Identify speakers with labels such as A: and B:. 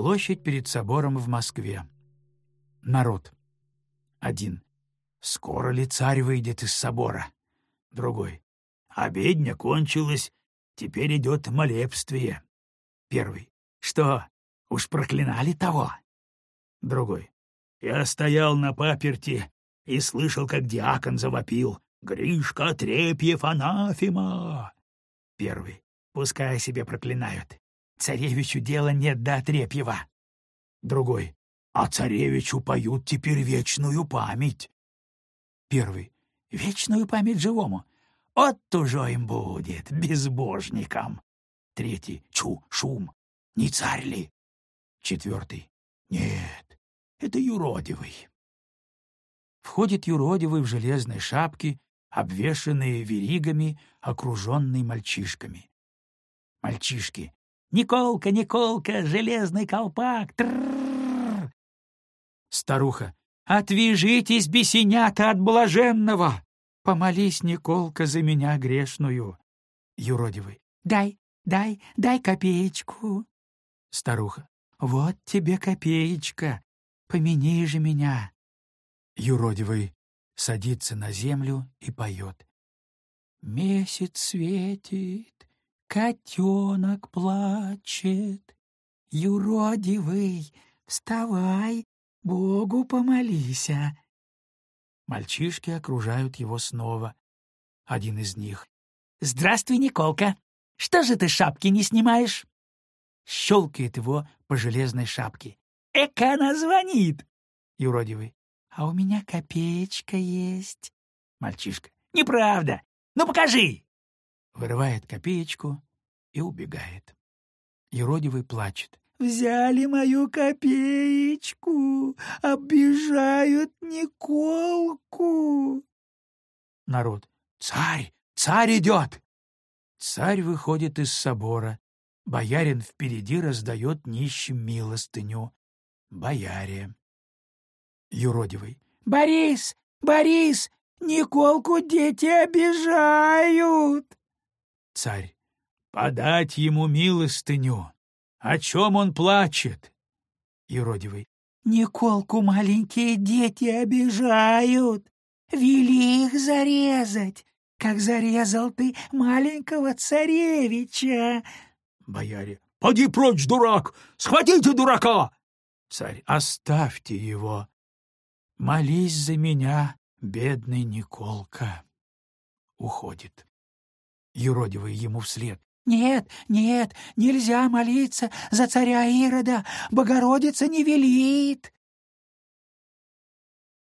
A: Площадь перед собором в Москве. Народ. Один. Скоро ли царь выйдет из собора? Другой. Обедня кончилась, теперь идет молебствие. Первый. Что, уж проклинали того? Другой. Я стоял на паперти и слышал, как диакон завопил. «Гришка Трепьев анафима!» Первый. Пускай себе проклинают. Царевичу дела нет до Трепьева. Другой. А царевичу поют теперь вечную память. Первый. Вечную память живому. От уже им будет, безбожникам. Третий. Чу, шум. Не царь ли? Четвертый. Нет, это юродивый. Входит юродивый в железной шапке, обвешанные веригами, окруженный мальчишками. Мальчишки. «Николка, Николка, железный колпак! Тррррр!» Старуха. «Отвяжитесь, бесенята, от блаженного! Помолись, Николка, за меня грешную!» Юродивый. «Дай, дай, дай копеечку!» Старуха. «Вот тебе копеечка, помяни же меня!» Юродивый садится на землю и поет. Месяц светит, котенок плачет. Юродивый, вставай, Богу помолися. Мальчишки окружают его снова. Один из них. «Здравствуй, Николка! Что же ты шапки не снимаешь?» Щелкает его по железной шапке. «Эка она звонит!» Юродивый. «А у меня копеечка есть». Мальчишка. «Неправда! Ну покажи!» Вырывает копеечку и убегает. Юродивый плачет. «Взяли мою копеечку, обижают Николку!» Народ. «Царь! Царь идет!» Царь выходит из собора. Боярин впереди раздает нищим милостыню. Бояре. Юродивый. «Борис! Борис! Николку дети обижают!» Царь. «Подать ему милостыню! О чем он плачет?» Юродивый. «Николку маленькие дети обижают! Вели их зарезать, как зарезал ты маленького царевича!» Бояре. «Поди прочь, дурак! Схватите дурака!» Царь. «Оставьте его! Молись за меня, бедный Николка!» Уходит. Юродивый ему вслед. «Нет, нет, нельзя молиться за царя Ирода, Богородица не велит!»